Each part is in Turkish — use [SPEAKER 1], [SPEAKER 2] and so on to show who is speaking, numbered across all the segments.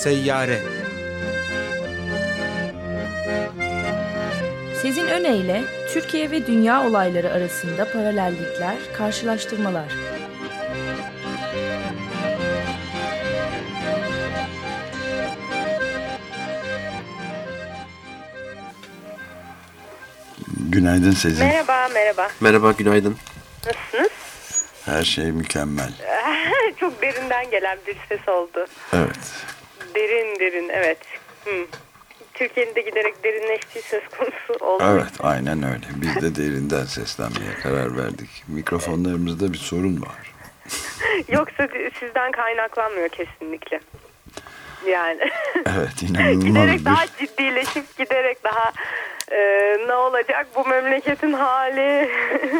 [SPEAKER 1] Seyyare
[SPEAKER 2] Sezin Öne Türkiye ve dünya olayları arasında paralellikler, karşılaştırmalar.
[SPEAKER 3] Günaydın Sezin.
[SPEAKER 4] Merhaba, merhaba.
[SPEAKER 1] Merhaba, günaydın.
[SPEAKER 4] Nasılsınız?
[SPEAKER 3] Her şey mükemmel.
[SPEAKER 4] Çok derinden gelen bir ses oldu.
[SPEAKER 3] Evet.
[SPEAKER 4] Derin derin, evet. Hmm. Türkiye'nin de giderek derinleştiği söz konusu oldu.
[SPEAKER 3] Evet, aynen öyle. Biz de derinden seslenmeye karar verdik. Mikrofonlarımızda bir sorun var.
[SPEAKER 4] Yoksa sizden kaynaklanmıyor kesinlikle. Yani.
[SPEAKER 3] Evet, inanılmaz
[SPEAKER 4] giderek
[SPEAKER 3] bir...
[SPEAKER 4] daha ciddileşip giderek daha e, ne olacak bu memleketin hali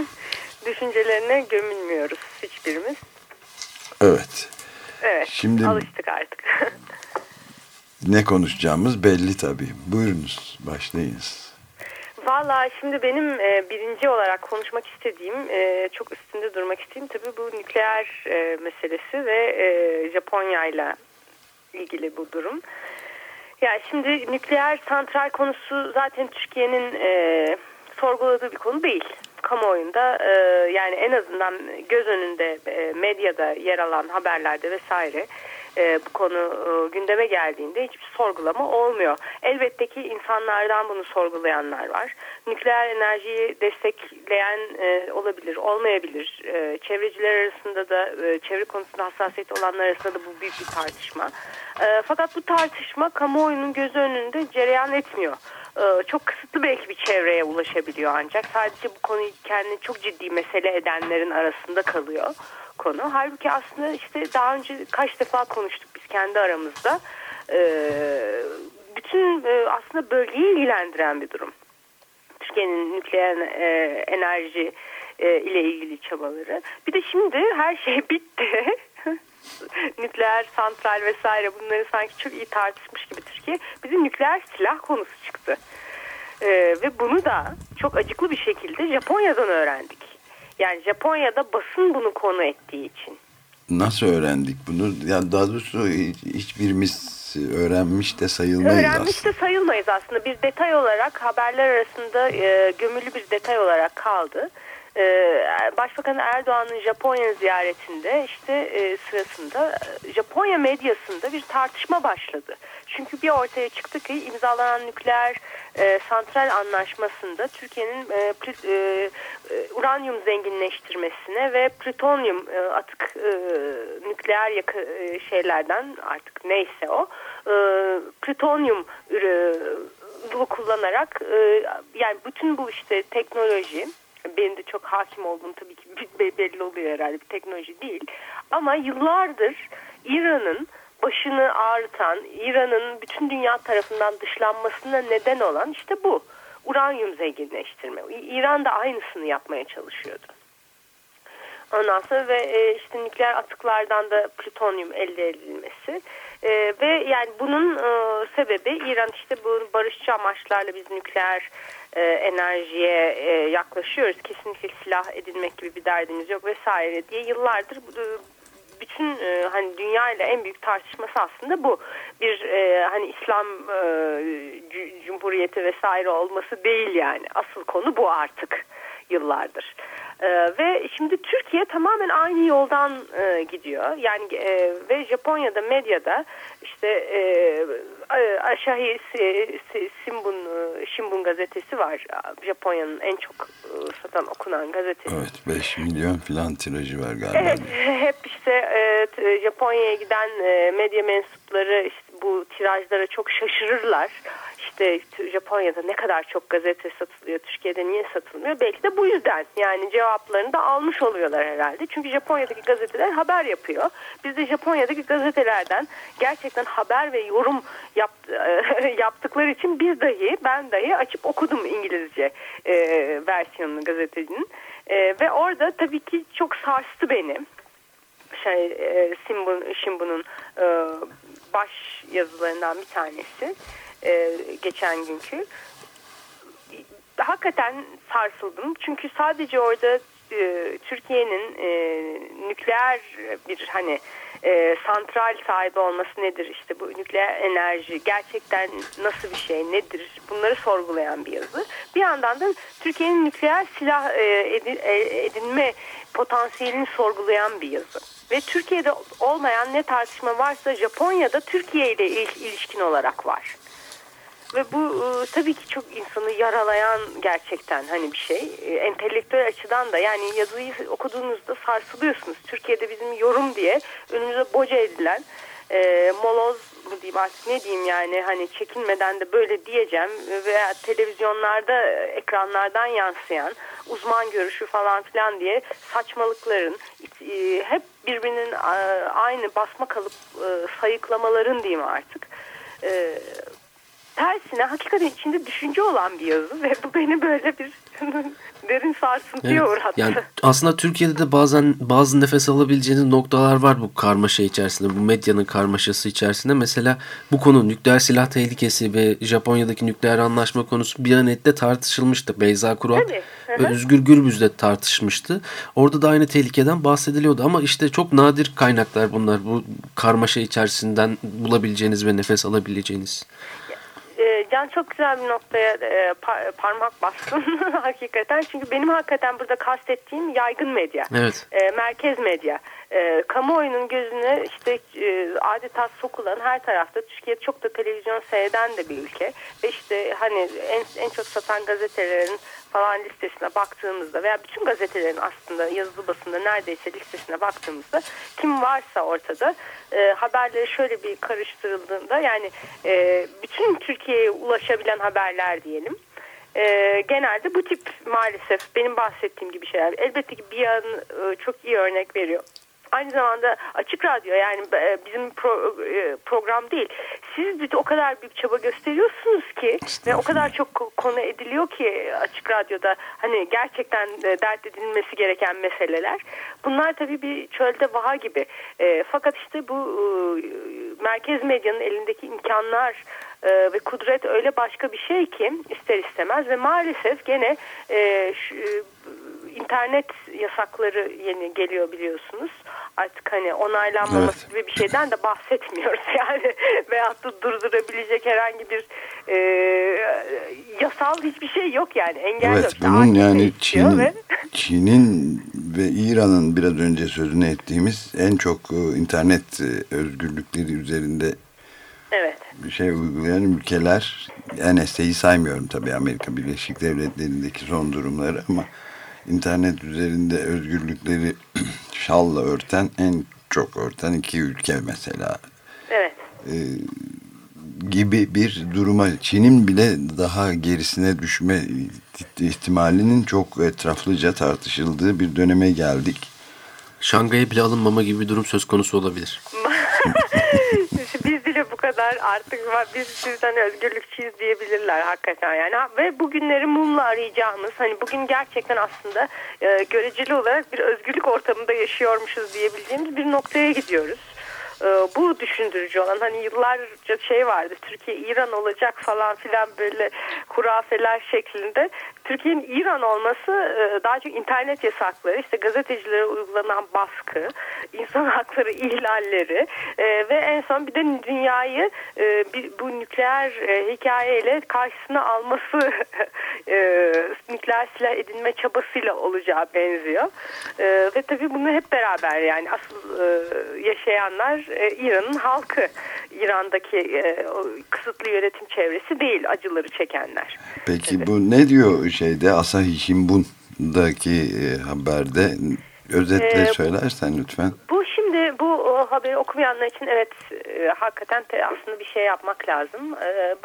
[SPEAKER 4] düşüncelerine gömülmüyoruz hiçbirimiz.
[SPEAKER 3] Evet.
[SPEAKER 4] Evet,
[SPEAKER 3] Şimdi
[SPEAKER 4] alıştık artık.
[SPEAKER 3] Ne konuşacağımız belli tabii. Buyurunuz, başlayınız.
[SPEAKER 4] Valla şimdi benim e, birinci olarak konuşmak istediğim, e, çok üstünde durmak istediğim tabii bu nükleer e, meselesi ve e, Japonya ile ilgili bu durum. Yani şimdi nükleer santral konusu zaten Türkiye'nin e, sorguladığı bir konu değil. Kamuoyunda e, yani en azından göz önünde e, medyada yer alan haberlerde vesaire e, bu konu e, gündeme geldiğinde hiçbir sorgulama olmuyor. Elbette ki insanlardan bunu sorgulayanlar var. Nükleer enerjiyi destekleyen e, olabilir, olmayabilir. E, çevreciler arasında da e, çevre konusunda hassasiyet olanlar arasında da bu büyük bir tartışma. E, fakat bu tartışma kamuoyunun göz önünde cereyan etmiyor e, çok kısıtlı belki bir çevreye ulaşabiliyor ancak sadece bu konuyu kendini çok ciddi mesele edenlerin arasında kalıyor konu. Halbuki aslında işte daha önce kaç defa konuştuk biz kendi aramızda. Ee, bütün e, aslında bölgeyi ilgilendiren bir durum. Türkiye'nin nükleer e, enerji e, ile ilgili çabaları. Bir de şimdi her şey bitti. nükleer santral vesaire bunları sanki çok iyi tartışmış gibi Türkiye. Bizim nükleer silah konusu çıktı. Ee, ve bunu da çok acıklı bir şekilde Japonya'dan öğrendik. Yani Japonya'da basın bunu konu ettiği için.
[SPEAKER 3] Nasıl öğrendik bunu? Yani daha doğrusu hiçbirimiz öğrenmiş de sayılmayız
[SPEAKER 4] Öğrenmiş
[SPEAKER 3] aslında.
[SPEAKER 4] de sayılmayız aslında. Bir detay olarak haberler arasında e, gömülü bir detay olarak kaldı. E, Başbakan Erdoğan'ın Japonya ziyaretinde işte e, sırasında Japonya medyasında bir tartışma başladı. Çünkü bir ortaya çıktı ki imzalanan nükleer e, santral anlaşmasında Türkiye'nin e, e, e, uranyum zenginleştirmesine ve plütonyum e, atık e, nükleer yakı, e, şeylerden artık neyse o e, plütonyum ürünü kullanarak e, yani bütün bu işte teknoloji benim de çok hakim olduğum tabii ki belli oluyor herhalde bir teknoloji değil ama yıllardır İran'ın başını ağrıtan, İran'ın bütün dünya tarafından dışlanmasına neden olan işte bu. Uranyum zenginleştirme. İran da aynısını yapmaya çalışıyordu. Ondan sonra ve e, işte nükleer atıklardan da plütonyum elde edilmesi e, ve yani bunun e, sebebi İran işte bu barışçı amaçlarla biz nükleer enerjiye yaklaşıyoruz. Kesinlikle silah edinmek gibi bir derdimiz yok vesaire diye yıllardır bütün e, hani dünya ile en büyük tartışması aslında bu. Bir e, hani İslam e, Cumhuriyeti vesaire olması değil yani. Asıl konu bu artık yıllardır. Ee, ve şimdi Türkiye tamamen aynı yoldan e, gidiyor. Yani e, ve Japonya'da medyada işte e, Asahi Shimbun Shimbun gazetesi var. Japonya'nın en çok e, satan okunan gazetesi.
[SPEAKER 3] Evet 5 milyon filan tirajı var galiba.
[SPEAKER 4] Evet hep işte e, Japonya'ya giden e, medya mensupları işte bu tirajlara çok şaşırırlar işte Japonya'da ne kadar çok gazete satılıyor, Türkiye'de niye satılmıyor? Belki de bu yüzden. Yani cevaplarını da almış oluyorlar herhalde. Çünkü Japonya'daki gazeteler haber yapıyor. Biz de Japonya'daki gazetelerden gerçekten haber ve yorum yap, yaptıkları için biz dahi, ben dahi açıp okudum İngilizce e, versiyonunu gazetecinin. E, ve orada tabii ki çok sarstı beni. Şey, e, Shimbun, Shimbun'un e, baş yazılarından bir tanesi e, geçen günkü. Hakikaten sarsıldım. Çünkü sadece orada e, Türkiye'nin e, nükleer bir hani e, santral sahibi olması nedir? İşte bu nükleer enerji gerçekten nasıl bir şey nedir? Bunları sorgulayan bir yazı. Bir yandan da Türkiye'nin nükleer silah e, edin, e, edinme potansiyelini sorgulayan bir yazı. Ve Türkiye'de olmayan ne tartışma varsa Japonya'da Türkiye ile ilişkin olarak var. Ve bu e, tabii ki çok insanı yaralayan gerçekten hani bir şey. E, entelektüel açıdan da yani yazıyı okuduğunuzda sarsılıyorsunuz. Türkiye'de bizim yorum diye önümüze boca edilen e, moloz mu diyeyim artık ne diyeyim yani hani çekinmeden de böyle diyeceğim veya televizyonlarda ekranlardan yansıyan uzman görüşü falan filan diye saçmalıkların e, hep birbirinin e, aynı basma kalıp e, sayıklamaların diyeyim artık e, tersine hakikaten içinde düşünce olan bir yazı ve bu beni böyle bir derin sarsıntıya evet, uğrattı.
[SPEAKER 1] Yani aslında Türkiye'de de bazen bazı nefes alabileceğiniz noktalar var bu karmaşa içerisinde, bu medyanın karmaşası içerisinde. Mesela bu konu nükleer silah tehlikesi ve Japonya'daki nükleer anlaşma konusu bir Biyanet'te tartışılmıştı. Beyza Kural ve Özgür Gürbüz de tartışmıştı. Orada da aynı tehlikeden bahsediliyordu ama işte çok nadir kaynaklar bunlar. Bu karmaşa içerisinden bulabileceğiniz ve nefes alabileceğiniz.
[SPEAKER 4] E, Can çok güzel bir noktaya e, parmak bastın hakikaten. Çünkü benim hakikaten burada kastettiğim yaygın medya.
[SPEAKER 1] Evet.
[SPEAKER 4] E, merkez medya. E, kamuoyunun gözüne işte e, adeta sokulan her tarafta Türkiye çok da televizyon seyreden de bir ülke. Ve işte hani en, en çok satan gazetelerin falan listesine baktığımızda veya bütün gazetelerin aslında yazılı basında neredeyse listesine baktığımızda kim varsa ortada e, haberleri şöyle bir karıştırıldığında yani e, bütün Türkiye'ye ulaşabilen haberler diyelim. E, genelde bu tip maalesef benim bahsettiğim gibi şeyler. Elbette ki bir yan e, çok iyi örnek veriyor aynı zamanda açık radyo yani e, bizim pro, e, program değil. Siz o kadar büyük çaba gösteriyorsunuz ki ve o kadar çok konu ediliyor ki açık radyoda hani gerçekten e, dert edilmesi gereken meseleler. Bunlar tabii bir çölde vaha gibi. E, fakat işte bu e, merkez medyanın elindeki imkanlar e, ve kudret öyle başka bir şey ki ister istemez ve maalesef gene e, şu, internet yasakları yeni geliyor biliyorsunuz. Artık hani onaylanmaması evet. gibi bir şeyden de bahsetmiyoruz yani. Veyahut da durdurabilecek herhangi bir e, yasal hiçbir şey yok yani. Engel
[SPEAKER 3] evet,
[SPEAKER 4] yok.
[SPEAKER 3] Bunun yani Çin'in ve... Çin'in ve İran'ın biraz önce sözünü ettiğimiz en çok e, internet e, özgürlükleri üzerinde
[SPEAKER 4] evet.
[SPEAKER 3] bir şey uygulayan ülkeler NSA'yı saymıyorum tabii Amerika Birleşik Devletleri'ndeki son durumları ama internet üzerinde özgürlükleri şalla örten en çok örten iki ülke mesela.
[SPEAKER 4] Evet.
[SPEAKER 3] Ee, gibi bir duruma Çin'in bile daha gerisine düşme ihtimalinin çok etraflıca tartışıldığı bir döneme geldik.
[SPEAKER 1] Şangay'a bile alınmama gibi bir durum söz konusu olabilir.
[SPEAKER 4] kadar artık biz sizden özgürlükçüyüz diyebilirler hakikaten yani ve bugünleri mumla arayacağımız hani bugün gerçekten aslında e, göreceli olarak bir özgürlük ortamında yaşıyormuşuz diyebileceğimiz bir noktaya gidiyoruz. E, bu düşündürücü olan hani yıllarca şey vardı Türkiye İran olacak falan filan böyle hurafeler şeklinde Türkiye'nin İran olması e, daha çok internet yasakları, işte gazetecilere uygulanan baskı, insan hakları ihlalleri e, ve en son bir de dünyayı e, bu nükleer hikayeyle karşısına alması nükleer silah edinme çabasıyla olacağı benziyor. Ve tabii bunu hep beraber yani asıl yaşayanlar İran'ın halkı. İran'daki kısıtlı yönetim çevresi değil acıları çekenler.
[SPEAKER 3] Peki evet. bu ne diyor şeyde Asahi Shimbun'daki e, haberde özetle ee, söylersen lütfen.
[SPEAKER 4] Bu şimdi bu o, haberi okumayanlar için evet e, hakikaten aslında bir şey yapmak lazım. E, e,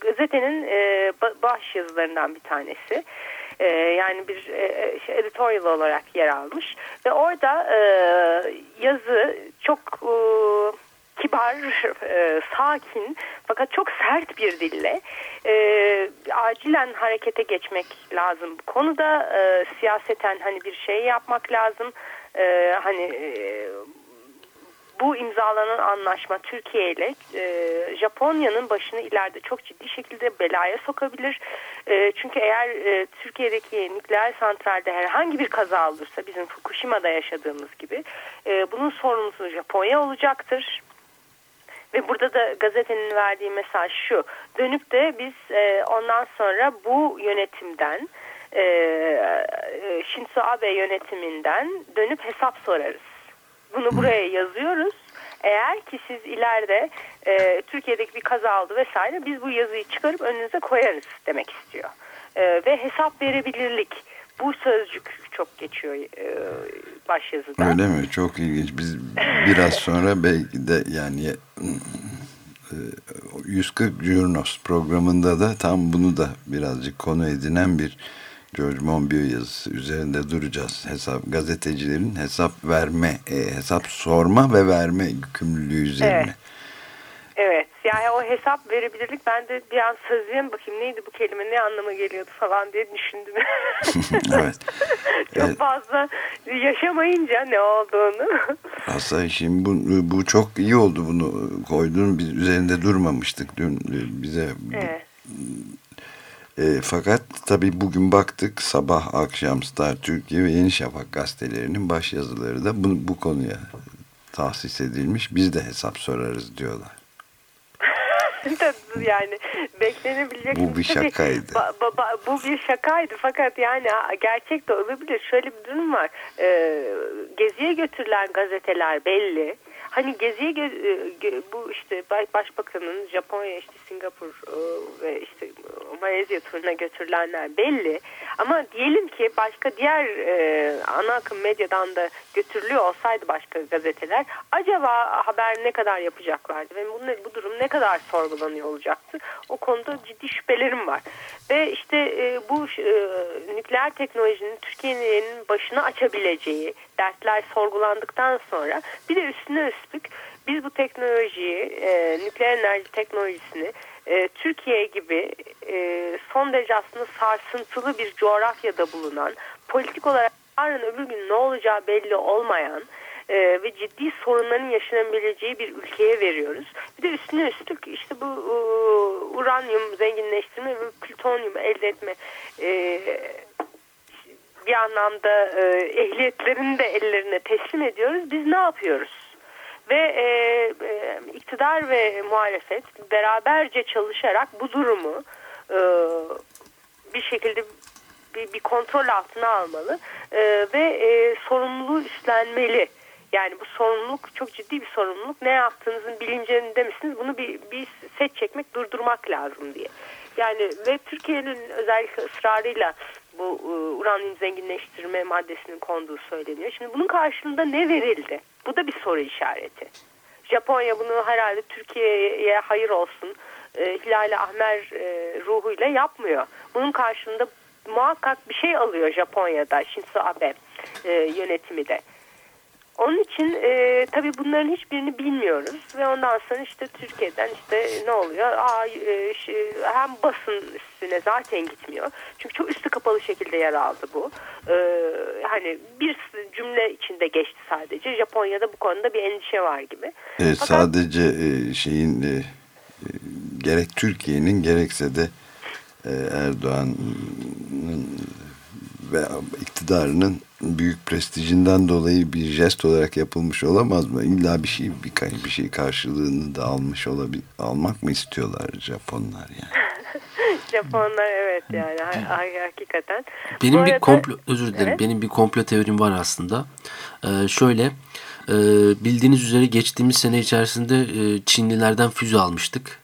[SPEAKER 4] gazetenin e, baş yazılarından bir tanesi. E, yani bir e, şey, editorial olarak yer almış ve orada e, yazı çok e, kibar, e, sakin fakat çok sert bir dille e, acilen harekete geçmek lazım. Bu konuda e, siyaseten hani bir şey yapmak lazım. E, hani e, bu imzalanan anlaşma Türkiye ile e, Japonya'nın başını ileride çok ciddi şekilde belaya sokabilir. E, çünkü eğer e, Türkiye'deki nükleer santralde herhangi bir kaza olursa bizim Fukushima'da yaşadığımız gibi e, bunun sorumlusu Japonya olacaktır. Ve burada da gazetenin verdiği mesaj şu. Dönüp de biz e, ondan sonra bu yönetimden e, e Shinzo Abe yönetiminden dönüp hesap sorarız. Bunu buraya yazıyoruz. Eğer ki siz ileride e, Türkiye'deki bir kaza oldu vesaire biz bu yazıyı çıkarıp önünüze koyarız demek istiyor. E, ve hesap verebilirlik bu sözcük çok geçiyor e, başyazıda.
[SPEAKER 3] Öyle mi? Çok ilginç. Biz biraz sonra belki de yani 140 e, Jurnos programında da tam bunu da birazcık konu edinen bir George Monbiot yazısı üzerinde duracağız. Hesap gazetecilerin hesap verme, e, hesap sorma ve verme yükümlülüğü üzerine.
[SPEAKER 4] Evet. Evet yani o hesap verebilirlik ben de bir an sözlüğe bakayım neydi bu kelime ne anlama geliyordu falan diye düşündüm. evet. Çok evet. fazla yaşamayınca ne olduğunu.
[SPEAKER 3] Aslında şimdi bu, bu çok iyi oldu bunu koyduğun biz üzerinde durmamıştık dün bize. Evet. E, fakat tabii bugün baktık sabah akşam Star Türkiye ve Yeni Şafak gazetelerinin baş yazıları da bu, bu konuya tahsis edilmiş. Biz de hesap sorarız diyorlar.
[SPEAKER 4] yani beklenebilecek.
[SPEAKER 3] Bu bir şakaydı. Ba,
[SPEAKER 4] ba, ba, bu bir şakaydı fakat yani gerçek de olabilir. Şöyle bir durum var. Ee, geziye götürülen gazeteler belli. Hani geziye e, bu işte başbakanın Japonya işte Singapur e, ve işte Malezya turuna götürülenler belli. Ama diyelim ki başka diğer e, ana akım medyadan da götürülüyor olsaydı başka gazeteler acaba haber ne kadar yapacaklardı ve bu, bu durum ne kadar sorgulanıyor olacaktı? O konuda ciddi şüphelerim var. Ve işte e, bu e, nükleer teknolojinin Türkiye'nin başına açabileceği dertler sorgulandıktan sonra bir de üstüne üstlük biz bu teknolojiyi, e, nükleer enerji teknolojisini e, Türkiye gibi e, son derece aslında sarsıntılı bir coğrafyada bulunan, politik olarak yarın öbür gün ne olacağı belli olmayan e, ve ciddi sorunların yaşanabileceği bir ülkeye veriyoruz. Bir de üstüne üstlük işte bu e, uranyum zenginleştirme ve plütonyum elde etme e, bir anlamda e, ehliyetlerini de ellerine teslim ediyoruz. Biz ne yapıyoruz? Ve e, e, iktidar ve muhalefet beraberce çalışarak bu durumu e, bir şekilde bir, bir kontrol altına almalı e, ve e, sorumluluğu üstlenmeli. Yani bu sorumluluk çok ciddi bir sorumluluk. Ne yaptığınızın bilincinde misiniz? Bunu bir, bir set çekmek, durdurmak lazım diye. Yani ve Türkiye'nin özellikle ısrarıyla bu e, uranyum zenginleştirme maddesinin konduğu söyleniyor. Şimdi bunun karşılığında ne verildi? Bu da bir soru işareti. Japonya bunu herhalde Türkiye'ye hayır olsun, e, Hilal Ahmer e, ruhuyla yapmıyor. Bunun karşılığında muhakkak bir şey alıyor Japonya'da Shinzo Abe e, yönetimi de. Onun için e, tabii bunların hiçbirini bilmiyoruz ve ondan sonra işte Türkiye'den işte ne oluyor? Aa, e, hem basın üstüne zaten gitmiyor. Çünkü çok üstü kapalı şekilde yer aldı bu. E, hani bir cümle içinde geçti sadece. Japonya'da bu konuda bir endişe var gibi.
[SPEAKER 3] Evet, Fakat, sadece e, şeyin e, e, gerek Türkiye'nin gerekse de e, Erdoğan'ın ve iktidarının büyük prestijinden dolayı bir jest olarak yapılmış olamaz mı? İlla bir şey bir, bir şey karşılığını da almış olabil almak mı istiyorlar Japonlar yani?
[SPEAKER 4] Japonlar evet yani hakikaten.
[SPEAKER 1] Benim Bu bir arada, komplo özür dilerim. Evet. Benim bir komplo teorim var aslında. Ee, şöyle e, bildiğiniz üzere geçtiğimiz sene içerisinde e, Çinlilerden füze almıştık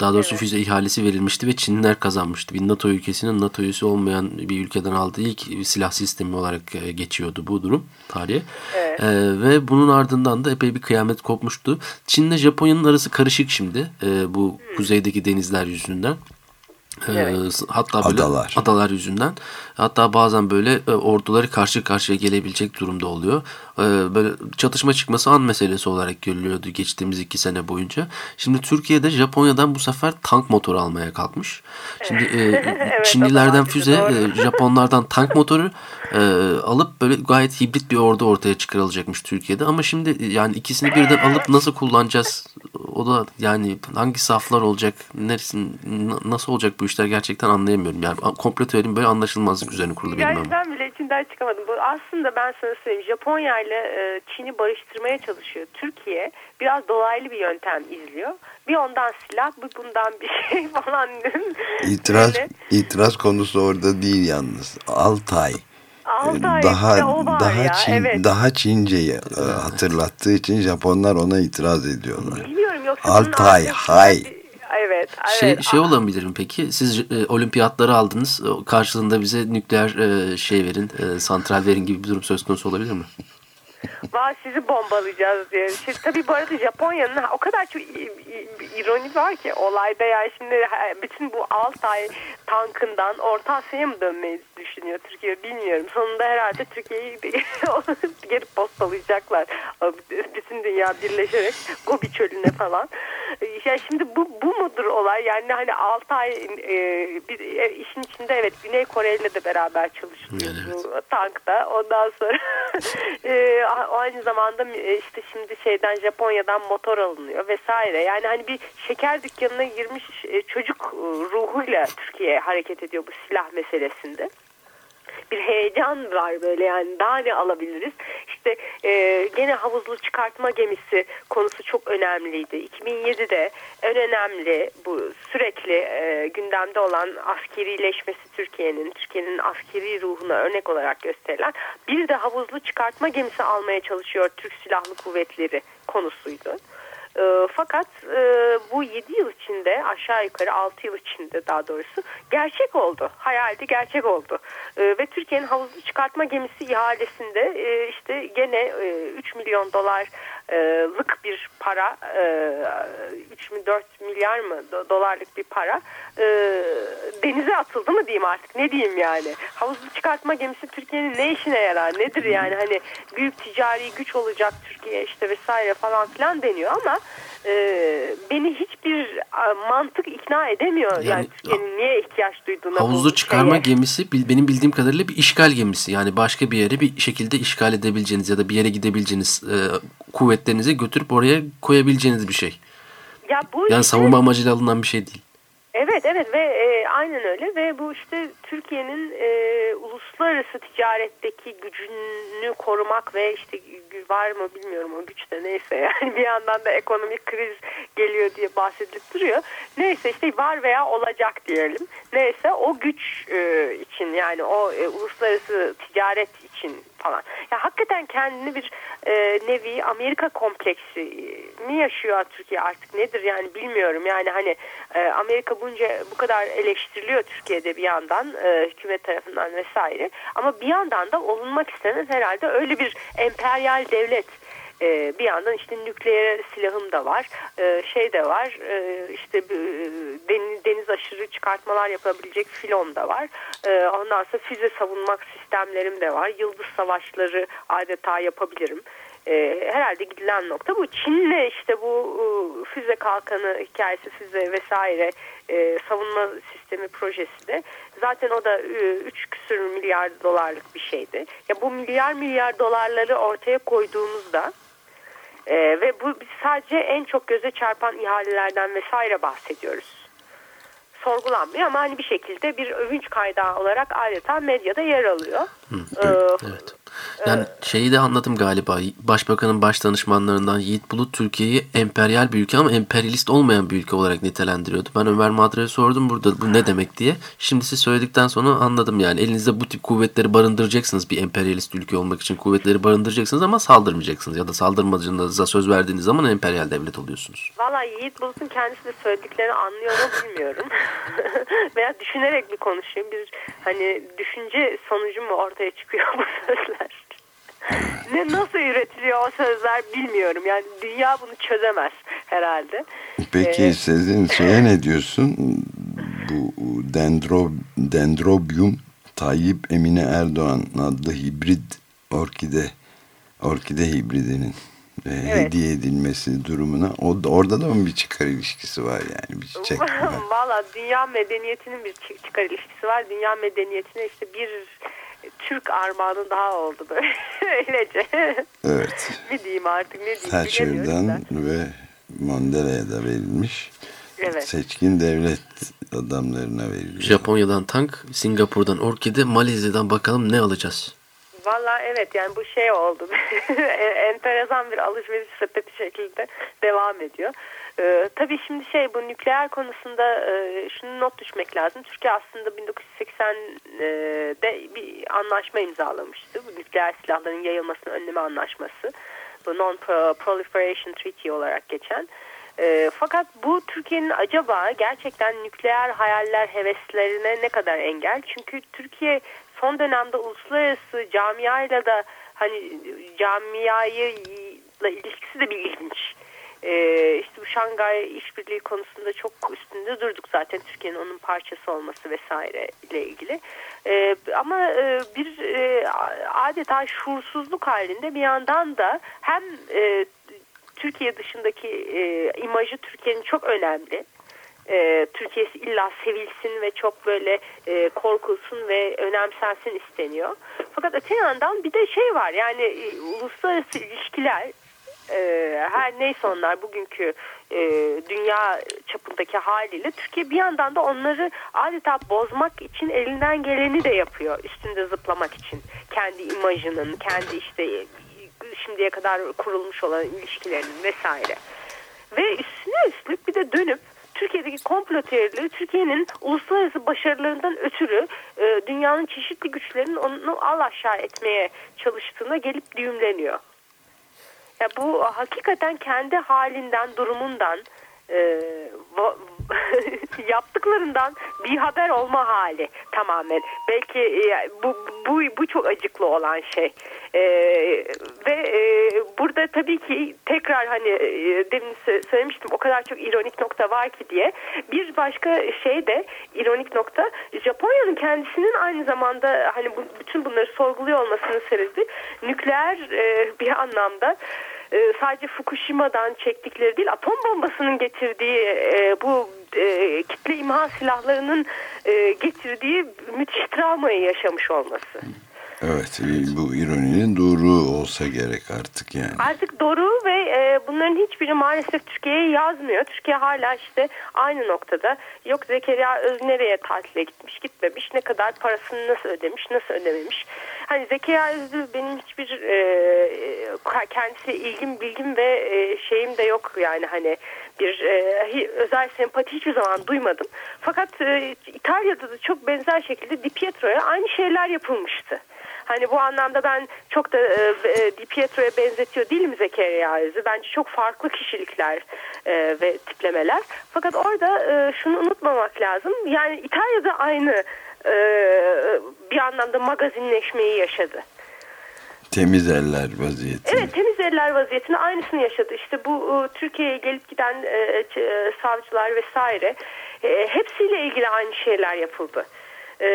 [SPEAKER 1] daha doğrusu evet. füze ihalesi verilmişti ve Çinliler kazanmıştı. Bir NATO ülkesinin NATO üyesi olmayan bir ülkeden aldığı ilk silah sistemi olarak e, geçiyordu bu durum tarihe. Evet. Ee, ve bunun ardından da epey bir kıyamet kopmuştu. Çin'le Japonya'nın arası karışık şimdi e, bu hmm. kuzeydeki denizler yüzünden. Evet. Hatta böyle adalar. adalar yüzünden. Hatta bazen böyle orduları karşı karşıya gelebilecek durumda oluyor. Böyle çatışma çıkması an meselesi olarak görülüyordu geçtiğimiz iki sene boyunca. Şimdi Türkiye'de Japonya'dan bu sefer tank motoru almaya kalkmış. Şimdi evet, Çinlilerden füze, doğru. Japonlardan tank motoru alıp böyle gayet hibrit bir ordu ortaya çıkarılacakmış Türkiye'de. Ama şimdi yani ikisini birden alıp nasıl kullanacağız? O da yani hangi saflar olacak? Neresin, nasıl olacak bu işler gerçekten anlayamıyorum. Yani komplo teorim böyle anlaşılmazlık üzerine kurulu benim
[SPEAKER 4] Yani ben bile içinden çıkamadım. Bu aslında ben sana söyleyeyim. Japonya ile e, Çin'i barıştırmaya çalışıyor. Türkiye biraz dolaylı bir yöntem izliyor. Bir ondan silah, bir bundan bir şey falan.
[SPEAKER 3] İtiraz, itiraz konusu orada değil yalnız. Altay.
[SPEAKER 4] Altay daha
[SPEAKER 3] daha
[SPEAKER 4] ya,
[SPEAKER 3] Çin
[SPEAKER 4] evet.
[SPEAKER 3] daha Çince'yi e, hatırlattığı için Japonlar ona itiraz ediyorlar.
[SPEAKER 4] Bilmiyorum yoksa
[SPEAKER 3] Altay, hay.
[SPEAKER 4] Evet,
[SPEAKER 1] şey,
[SPEAKER 4] evet.
[SPEAKER 1] Şey olabilir mi peki? Siz e, olimpiyatları aldınız. Karşılığında bize nükleer e, şey verin, e, santral verin gibi bir durum söz konusu olabilir mi?
[SPEAKER 4] Vay sizi bombalayacağız diye. Şimdi, tabii bu arada Japonya'nın o kadar çok ironi var ki olayda yani şimdi bütün bu Altay tankından Orta Asya'ya mı dönmeyi düşünüyor Türkiye bilmiyorum. Sonunda herhalde Türkiye'yi geri postalayacaklar. Bütün dünya birleşerek Gobi çölüne falan. Yani şimdi bu, bu mudur olay? Yani hani Altay e, bir, e, işin içinde evet Güney Kore ile de beraber çalışılıyor evet. bu tankta. Ondan sonra e, aynı zamanda e, işte şimdi şeyden Japonya'dan motor alınıyor vesaire. Yani hani bir şeker dükkanına girmiş e, çocuk ruhuyla Türkiye hareket ediyor bu silah meselesinde bir heyecan var böyle yani daha ne alabiliriz? İşte e, gene havuzlu çıkartma gemisi konusu çok önemliydi. 2007'de en önemli bu sürekli e, gündemde olan askerileşmesi Türkiye'nin, Türkiye'nin askeri ruhuna örnek olarak gösterilen bir de havuzlu çıkartma gemisi almaya çalışıyor Türk Silahlı Kuvvetleri konusuydu. E, fakat e, bu 7 yıl içinde aşağı yukarı 6 yıl içinde daha doğrusu gerçek oldu. Hayaldi gerçek oldu. E, ve Türkiye'nin havuzlu çıkartma gemisi ihalesinde e, işte gene e, 3 milyon dolarlık bir para e, 3 mü 4 milyar mı dolarlık bir para denize atıldı mı diyeyim artık ne diyeyim yani. Havuzlu çıkartma gemisi Türkiye'nin ne işine yarar nedir yani hani büyük ticari güç olacak Türkiye işte vesaire falan filan deniyor ama beni hiçbir mantık ikna edemiyor. Yani, yani Türkiye'nin niye ihtiyaç duyduğuna.
[SPEAKER 1] Havuzlu çıkarma şeye. gemisi benim bildiğim kadarıyla bir işgal gemisi. Yani başka bir yere bir şekilde işgal edebileceğiniz ya da bir yere gidebileceğiniz kuvvetlerinizi götürüp oraya koyabileceğiniz bir şey.
[SPEAKER 4] Ya bu
[SPEAKER 1] yani işte, savunma amacıyla alınan bir şey değil.
[SPEAKER 4] Evet evet ve e, aynen öyle ve bu işte Türkiye'nin e, uluslararası ticaretteki gücünü korumak ve işte var mı bilmiyorum o güçte neyse yani bir yandan da ekonomik kriz geliyor diye bahsedilip duruyor. Neyse işte var veya olacak diyelim. Neyse o güç e, için yani o e, uluslararası ticaret için falan. Ya hakikaten kendini bir e, nevi Amerika kompleksi mi yaşıyor Türkiye artık nedir yani bilmiyorum. Yani hani e, Amerika bunca bu kadar eleştiriliyor Türkiye'de bir yandan e, hükümet tarafından vesaire. Ama bir yandan da olunmak istenen herhalde öyle bir emperyal devlet e, bir yandan işte nükleer silahım da var, e, şey de var, e, işte e, deniz, deniz aşırı çıkartmalar yapabilecek filom da var. E, ondan sonra füze savunmak sistemlerim de var. Yıldız savaşları adeta yapabilirim. E, herhalde gidilen nokta bu. Çin'le işte bu e, füze kalkanı hikayesi, füze vesaire e, savunma sistemi projesi de zaten o da e, 3 küsür milyar dolarlık bir şeydi. Ya bu milyar milyar dolarları ortaya koyduğumuzda e, ve bu sadece en çok göze çarpan ihalelerden vesaire bahsediyoruz. Sorgulanmıyor ama hani bir şekilde bir övünç kaynağı olarak adeta medyada yer alıyor.
[SPEAKER 1] Hı. Ee, evet. Yani şeyi de anladım galiba. Başbakanın baş danışmanlarından Yiğit Bulut Türkiye'yi emperyal bir ülke ama emperyalist olmayan bir ülke olarak nitelendiriyordu. Ben Ömer Madra'ya sordum burada bu ne demek diye. Şimdi siz söyledikten sonra anladım yani. Elinizde bu tip kuvvetleri barındıracaksınız bir emperyalist ülke olmak için. Kuvvetleri barındıracaksınız ama saldırmayacaksınız. Ya da saldırmacınıza söz verdiğiniz zaman emperyal devlet oluyorsunuz.
[SPEAKER 4] Valla Yiğit Bulut'un kendisi de söylediklerini anlıyor mu bilmiyorum. Veya düşünerek bir konuşayım. Bir hani düşünce sonucu mu ortaya çıkıyor bu sözler? Ne nasıl üretiliyor o sözler bilmiyorum. Yani dünya bunu çözemez herhalde.
[SPEAKER 3] Peki ee, sizin şeye ne diyorsun? Bu Dendro, Dendrobium Tayyip Emine Erdoğan adlı hibrit orkide orkide hibridinin e, evet. hediye edilmesi durumuna o, orada da mı bir çıkar ilişkisi var yani bir çiçek
[SPEAKER 4] Valla dünya medeniyetinin bir çıkar ilişkisi var. Dünya medeniyetine işte bir Türk armağanı daha oldu böyle öylece.
[SPEAKER 3] Evet.
[SPEAKER 4] ne diyeyim artık ne diyeyim
[SPEAKER 3] Thatcher'dan ve Mandela'ya da verilmiş. Evet. Seçkin devlet adamlarına veriliyor.
[SPEAKER 1] Japonya'dan tank, Singapur'dan orkide, Malezya'dan bakalım ne alacağız?
[SPEAKER 4] Valla evet yani bu şey oldu. Enteresan bir alışveriş sepeti şeklinde devam ediyor. Ee, tabii şimdi şey bu nükleer konusunda e, şunu not düşmek lazım. Türkiye aslında 1980'de bir anlaşma imzalamıştı. Bu nükleer silahların yayılmasını önleme anlaşması. Bu Non-Proliferation Treaty olarak geçen. E, fakat bu Türkiye'nin acaba gerçekten nükleer hayaller heveslerine ne kadar engel? Çünkü Türkiye son dönemde uluslararası camiayla da hani camiayla ilişkisi de bir ilginç. Ee, işte bu Şangay işbirliği konusunda çok üstünde durduk zaten Türkiye'nin onun parçası olması vesaire ile ilgili. Ee, ama e, bir e, adeta şuursuzluk halinde bir yandan da hem e, Türkiye dışındaki e, imajı Türkiye'nin çok önemli. E, Türkiye'si illa sevilsin ve çok böyle e, korkulsun ve önemsensin isteniyor. Fakat öte yandan bir de şey var yani e, uluslararası ilişkiler e, her neyse onlar bugünkü e, dünya çapındaki haliyle Türkiye bir yandan da onları adeta bozmak için elinden geleni de yapıyor üstünde zıplamak için kendi imajının kendi işte şimdiye kadar kurulmuş olan ilişkilerinin vesaire. Ve üstüne üstlük bir de dönüp Türkiye'deki komplo teorileri Türkiye'nin uluslararası başarılarından ötürü e, dünyanın çeşitli güçlerinin onu al aşağı etmeye çalıştığına gelip düğümleniyor. Ya bu hakikaten kendi halinden, durumundan, e, yaptıklarından bir haber olma hali tamamen. Belki e, bu, bu, bu çok acıklı olan şey. E, ve e, burada tabii ki tekrar hani e, demin söylemiştim o kadar çok ironik nokta var ki diye. Bir başka şey de ironik nokta Japonya'nın kendisinin aynı zamanda hani bu, bütün bunları sorguluyor olmasının sebebi nükleer e, bir anlamda e, sadece Fukushima'dan çektikleri değil atom bombasının getirdiği e, bu e, kitle imha silahlarının getirdiği müthiş travmayı yaşamış olması.
[SPEAKER 3] Evet bu ironinin doğru olsa gerek artık yani.
[SPEAKER 4] Artık doğru ve e, bunların hiçbiri maalesef Türkiye'ye yazmıyor. Türkiye hala işte aynı noktada. Yok Zekeriya Öz nereye tatile gitmiş gitmemiş ne kadar parasını nasıl ödemiş nasıl ödememiş. Hani Zekeriya Öz'ü benim hiçbir e, e kendisi ilgim bilgim ve e, şeyim de yok yani hani bir e, özel sempati hiçbir zaman duymadım. Fakat e, İtalya'da da çok benzer şekilde Di Pietro'ya aynı şeyler yapılmıştı. Hani bu anlamda ben çok da e, e, Di Pietro'ya benzetiyor değilim Zekeriya Öz'ü. Bence çok farklı kişilikler e, ve tiplemeler. Fakat orada e, şunu unutmamak lazım. Yani İtalya'da aynı e, bir anlamda magazinleşmeyi yaşadı.
[SPEAKER 3] Temiz eller vaziyeti.
[SPEAKER 4] Evet temiz eller vaziyetini aynısını yaşadı. İşte bu e, Türkiye'ye gelip giden e, e, savcılar vesaire e, hepsiyle ilgili aynı şeyler yapıldı. Ee,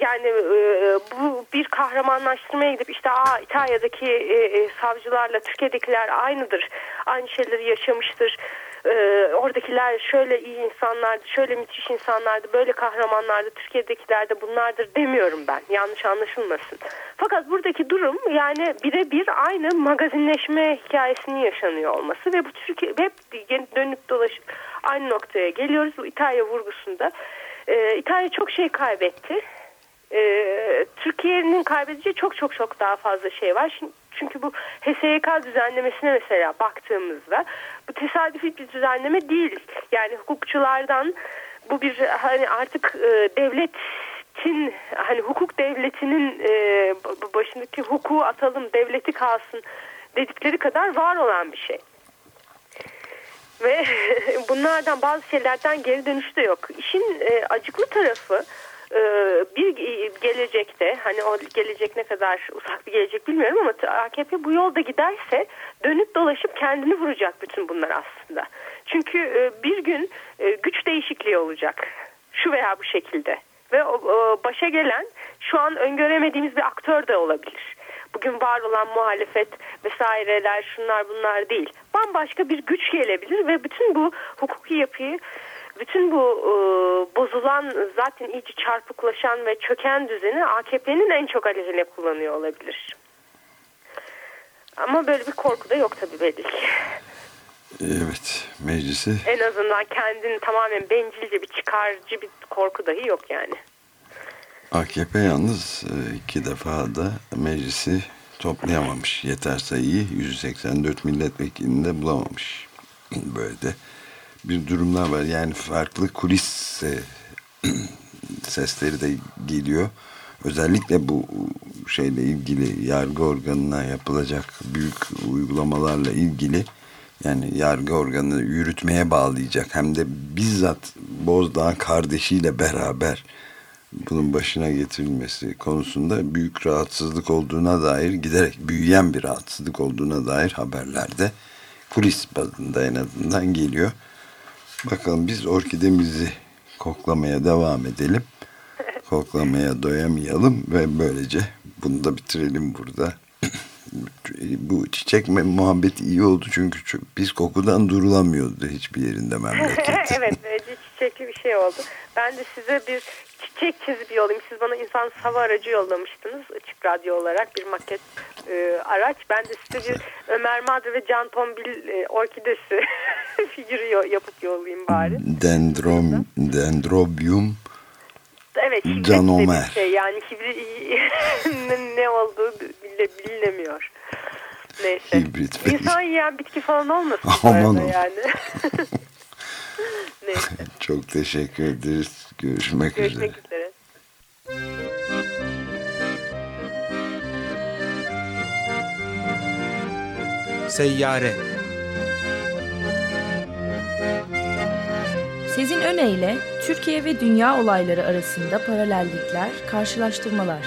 [SPEAKER 4] yani e, bu bir kahramanlaştırmaya gidip işte Aa, İtalya'daki e, e, savcılarla Türkiye'dekiler aynıdır. Aynı şeyleri yaşamıştır. Ee, oradakiler şöyle iyi insanlardı, şöyle müthiş insanlardı, böyle kahramanlardı, Türkiye'dekiler de bunlardır demiyorum ben. Yanlış anlaşılmasın. Fakat buradaki durum yani birebir aynı magazinleşme hikayesinin yaşanıyor olması ve bu Türkiye hep dönüp dolaşıp aynı noktaya geliyoruz. Bu İtalya vurgusunda e, İtalya çok şey kaybetti. E, Türkiye'nin kaybedeceği çok çok çok daha fazla şey var. Şimdi, çünkü bu HSYK düzenlemesine mesela baktığımızda bu tesadüfi bir düzenleme değil. Yani hukukçulardan bu bir hani artık e, devletin hani hukuk devletinin e, başındaki hukuku atalım devleti kalsın dedikleri kadar var olan bir şey. Ve bunlardan bazı şeylerden geri dönüş de yok. İşin e, acıklı tarafı e, bir gelecekte hani o gelecek ne kadar uzak bir gelecek bilmiyorum ama AKP bu yolda giderse dönüp dolaşıp kendini vuracak bütün bunlar aslında. Çünkü e, bir gün e, güç değişikliği olacak. şu veya bu şekilde ve başa gelen şu an öngöremediğimiz bir aktör de olabilir. Bugün var olan muhalefet vesaireler şunlar bunlar değil. Bambaşka bir güç gelebilir ve bütün bu hukuki yapıyı bütün bu e, bozulan zaten iyice çarpıklaşan ve çöken düzeni AKP'nin en çok aleyhine kullanıyor olabilir. Ama böyle bir korku da yok tabii belli ki.
[SPEAKER 3] Evet meclisi.
[SPEAKER 4] En azından kendini tamamen bencilce bir çıkarcı bir korku dahi yok yani.
[SPEAKER 3] AKP yalnız e, iki defa da meclisi toplayamamış. Yeter sayıyı 184 milletvekilini de bulamamış. Böyle de bir durumlar var. Yani farklı kulis e, sesleri de geliyor. Özellikle bu şeyle ilgili yargı organına yapılacak büyük uygulamalarla ilgili yani yargı organını yürütmeye bağlayacak hem de bizzat Bozdağ kardeşiyle beraber bunun başına getirilmesi konusunda büyük rahatsızlık olduğuna dair giderek büyüyen bir rahatsızlık olduğuna dair haberlerde kulis bazında en azından geliyor. Bakalım biz orkidemizi koklamaya devam edelim. Koklamaya doyamayalım ve böylece bunu da bitirelim burada. Bu çiçek muhabbeti iyi oldu çünkü biz kokudan durulamıyordu hiçbir yerinde memleketin.
[SPEAKER 4] evet, çiçekli bir şey oldu. Ben de size bir çiçek çizip yollayayım. Siz bana insan hava aracı yollamıştınız açık radyo olarak bir maket e, araç. Ben de size bir Ömer Madre ve Can Tombil e, orkidesi figürü yapıp yollayayım bari.
[SPEAKER 3] Dendrom, dendrobium
[SPEAKER 4] Evet,
[SPEAKER 3] Can Ömer.
[SPEAKER 4] Şey. Yani hibrit ne olduğu bile bilinemiyor. Neyse.
[SPEAKER 3] Hibrit
[SPEAKER 4] İnsan yiyen bitki falan olmasın
[SPEAKER 3] Aman
[SPEAKER 4] yani.
[SPEAKER 3] Çok teşekkür ederiz. Görüşmek,
[SPEAKER 4] Görüşmek
[SPEAKER 3] üzere.
[SPEAKER 4] üzere.
[SPEAKER 5] Seyyare
[SPEAKER 2] Sezin Öne Türkiye ve dünya olayları arasında paralellikler, karşılaştırmalar.